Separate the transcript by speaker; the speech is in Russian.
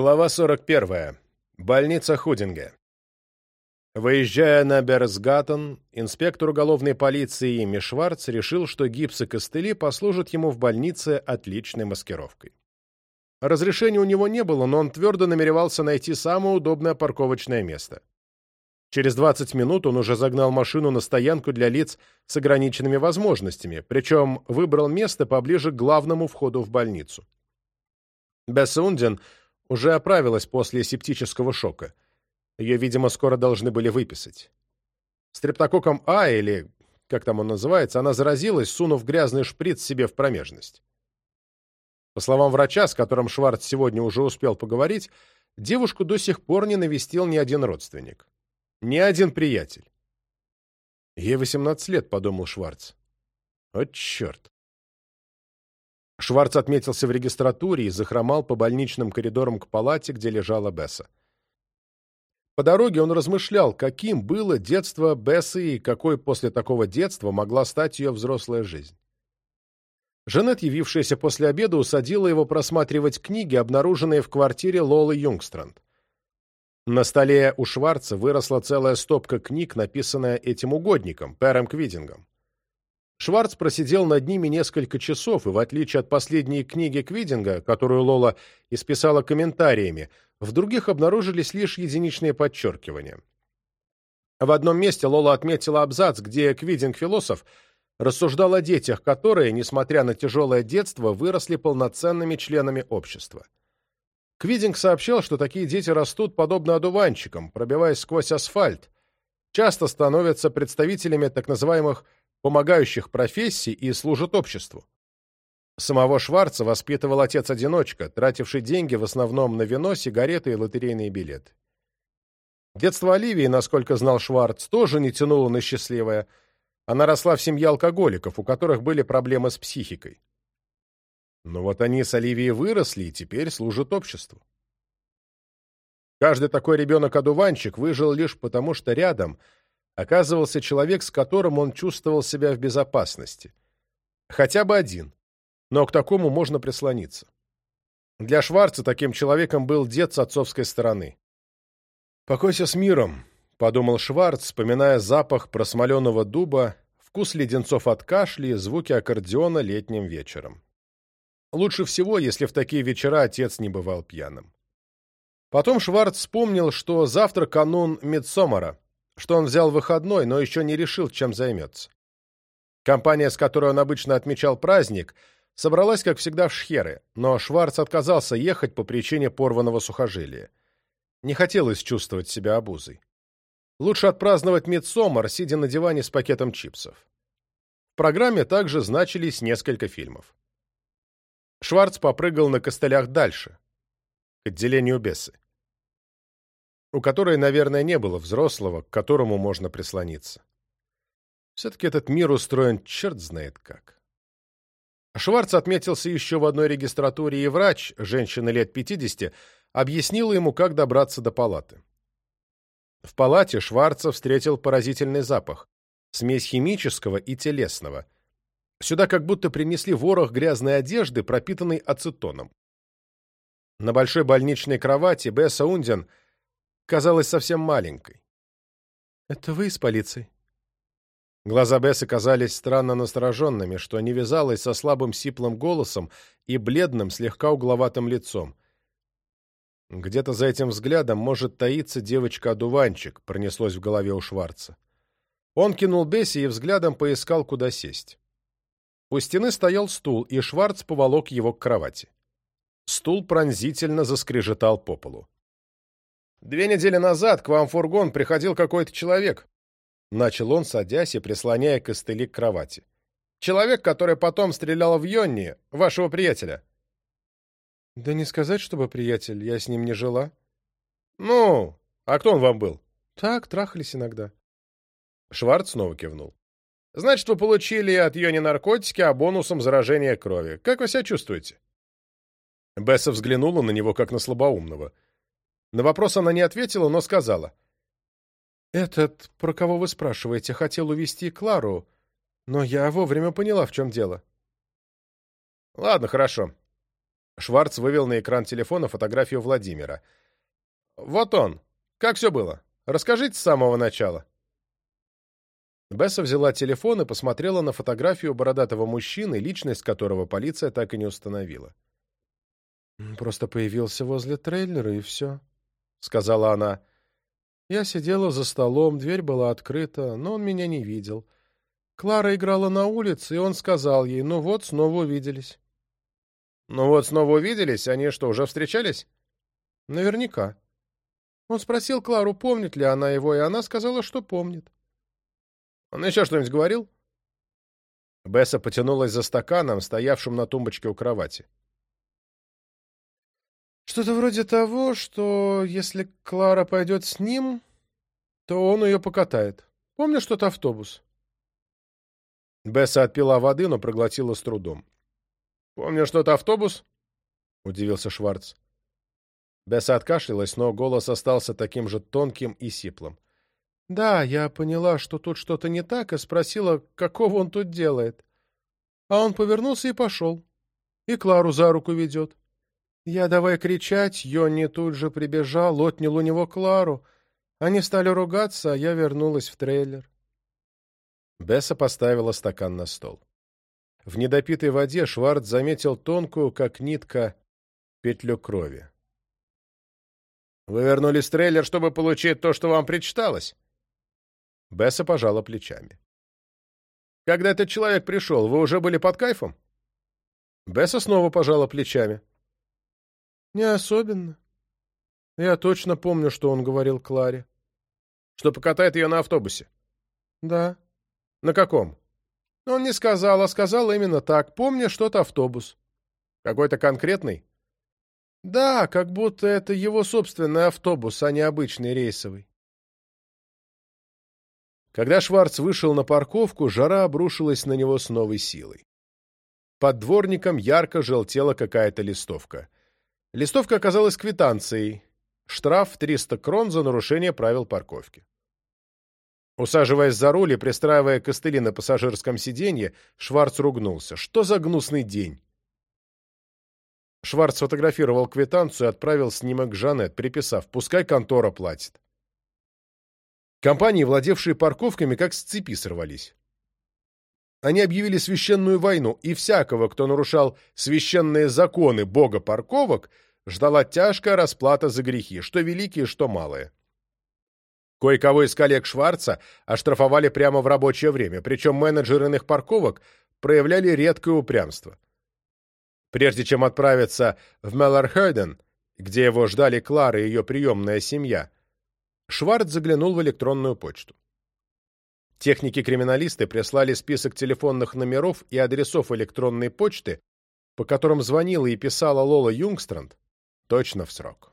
Speaker 1: Глава 41. Больница Худинга. Выезжая на Берсгаттен, инспектор уголовной полиции Ими Шварц решил, что гипс и костыли послужат ему в больнице отличной маскировкой. Разрешения у него не было, но он твердо намеревался найти самое удобное парковочное место. Через 20 минут он уже загнал машину на стоянку для лиц с ограниченными возможностями, причем выбрал место поближе к главному входу в больницу. Бессунден уже оправилась после септического шока. Ее, видимо, скоро должны были выписать. Стрептококом А, или как там он называется, она заразилась, сунув грязный шприц себе в промежность. По словам врача, с которым Шварц сегодня уже успел поговорить, девушку до сих пор не навестил ни один родственник. Ни один приятель. «Ей 18 лет», — подумал Шварц. От черт! Шварц отметился в регистратуре и захромал по больничным коридорам к палате, где лежала Бесса. По дороге он размышлял, каким было детство Бессы и какой после такого детства могла стать ее взрослая жизнь. Жанет, явившаяся после обеда, усадила его просматривать книги, обнаруженные в квартире Лолы Юнгстранд. На столе у Шварца выросла целая стопка книг, написанная этим угодником, Пером Квидингом. Шварц просидел над ними несколько часов, и в отличие от последней книги Квидинга, которую Лола исписала комментариями, в других обнаружились лишь единичные подчеркивания. В одном месте Лола отметила абзац, где Квидинг-философ рассуждал о детях, которые, несмотря на тяжелое детство, выросли полноценными членами общества. Квидинг сообщал, что такие дети растут подобно одуванчикам, пробиваясь сквозь асфальт, часто становятся представителями так называемых помогающих профессии и служат обществу. Самого Шварца воспитывал отец-одиночка, тративший деньги в основном на вино, сигареты и лотерейные билеты. Детство Оливии, насколько знал Шварц, тоже не тянуло на счастливое. Она росла в семье алкоголиков, у которых были проблемы с психикой. Но вот они с Оливией выросли и теперь служат обществу. Каждый такой ребенок-одуванчик выжил лишь потому, что рядом – оказывался человек, с которым он чувствовал себя в безопасности. Хотя бы один. Но к такому можно прислониться. Для Шварца таким человеком был дед с отцовской стороны. «Покойся с миром», — подумал Шварц, вспоминая запах просмоленного дуба, вкус леденцов от кашля и звуки аккордеона летним вечером. Лучше всего, если в такие вечера отец не бывал пьяным. Потом Шварц вспомнил, что завтра канун Медсомара — что он взял выходной, но еще не решил, чем займется. Компания, с которой он обычно отмечал праздник, собралась, как всегда, в Шхеры, но Шварц отказался ехать по причине порванного сухожилия. Не хотелось чувствовать себя обузой. Лучше отпраздновать Мидсомар, сидя на диване с пакетом чипсов. В программе также значились несколько фильмов. Шварц попрыгал на костылях дальше, к отделению бесы у которой, наверное, не было взрослого, к которому можно прислониться. Все-таки этот мир устроен черт знает как. А Шварц отметился еще в одной регистратуре, и врач, женщина лет 50, объяснила ему, как добраться до палаты. В палате Шварца встретил поразительный запах – смесь химического и телесного. Сюда как будто принесли ворох грязной одежды, пропитанной ацетоном. На большой больничной кровати Бесса Ундин – казалась совсем маленькой. «Это вы из полиции?» Глаза Бессы казались странно настороженными, что не вязалось со слабым сиплым голосом и бледным, слегка угловатым лицом. «Где-то за этим взглядом может таиться девочка-одуванчик», — пронеслось в голове у Шварца. Он кинул Бесси и взглядом поискал, куда сесть. У стены стоял стул, и Шварц поволок его к кровати. Стул пронзительно заскрежетал по полу. Две недели назад к вам в фургон приходил какой-то человек. Начал он, садясь и прислоняя костыли к кровати. Человек, который потом стрелял в Йонни, вашего приятеля. Да не сказать, чтобы приятель, я с ним не жила. Ну, а кто он вам был? Так, трахались иногда. Шварц снова кивнул. Значит, вы получили от Йони наркотики, а бонусом заражение крови. Как вы себя чувствуете? Бесса взглянула на него, как на слабоумного. — на вопрос она не ответила, но сказала. «Этот, про кого вы спрашиваете, хотел увести Клару, но я вовремя поняла, в чем дело». «Ладно, хорошо». Шварц вывел на экран телефона фотографию Владимира. «Вот он. Как все было? Расскажите с самого начала». Бесса взяла телефон и посмотрела на фотографию бородатого мужчины, личность которого полиция так и не установила. «Просто появился возле трейлера, и все», — сказала она. Я сидела за столом, дверь была открыта, но он меня не видел. Клара играла на улице, и он сказал ей, ну вот, снова увиделись.
Speaker 2: «Ну вот, снова увиделись? Они что, уже встречались?»
Speaker 1: «Наверняка». Он спросил Клару, помнит ли она его, и она сказала, что помнит.
Speaker 2: «Он еще что-нибудь говорил?»
Speaker 1: Бесса потянулась за стаканом, стоявшим на тумбочке у кровати. Что-то вроде того, что если Клара пойдет с ним, то он ее покатает. Помнишь тот автобус? Бесса отпила воды, но проглотила с трудом.
Speaker 2: «Помнишь тот автобус?»
Speaker 1: — удивился Шварц. Бесса откашлялась, но голос остался таким же тонким и сиплым. «Да, я поняла, что тут что-то не так, и спросила, какого он тут делает. А он повернулся и пошел. И Клару за руку ведет. Я давай кричать, Йонни тут же прибежал, отнял у него Клару. Они стали ругаться, а я вернулась в трейлер. Бесса поставила стакан на стол. В недопитой воде Шварц заметил тонкую, как нитка, петлю крови.
Speaker 2: «Вы вернулись в трейлер, чтобы получить то, что вам причиталось?»
Speaker 1: Бесса пожала плечами.
Speaker 2: «Когда этот человек пришел, вы уже были под кайфом?»
Speaker 1: Бесса снова пожала плечами. «Не особенно. Я точно помню, что он говорил Кларе».
Speaker 2: «Что покатает ее на автобусе?»
Speaker 1: «Да».
Speaker 2: «На каком?»
Speaker 1: «Он не сказал, а сказал именно так. Помню что-то автобус».
Speaker 2: «Какой-то конкретный?»
Speaker 1: «Да, как будто это его собственный автобус, а не обычный рейсовый». Когда Шварц вышел на парковку, жара обрушилась на него с новой силой. Под дворником ярко желтела какая-то листовка. Листовка оказалась квитанцией. Штраф 300 крон за нарушение правил парковки. Усаживаясь за руль и пристраивая костыли на пассажирском сиденье, Шварц ругнулся. Что за гнусный день? Шварц сфотографировал квитанцию и отправил снимок Жанет, приписав «Пускай контора платит». Компании, владевшие парковками, как с цепи сорвались. Они объявили священную войну, и всякого, кто нарушал священные законы бога парковок, ждала тяжкая расплата за грехи, что великие, что малые. Кое-кого из коллег Шварца оштрафовали прямо в рабочее время, причем менеджеры иных парковок проявляли редкое упрямство. Прежде чем отправиться в Меллархерден, где его ждали Клара и ее приемная семья, Шварц заглянул в электронную почту. Техники-криминалисты прислали список телефонных номеров и адресов электронной почты, по которым звонила и писала Лола Юнгстранд, точно в срок.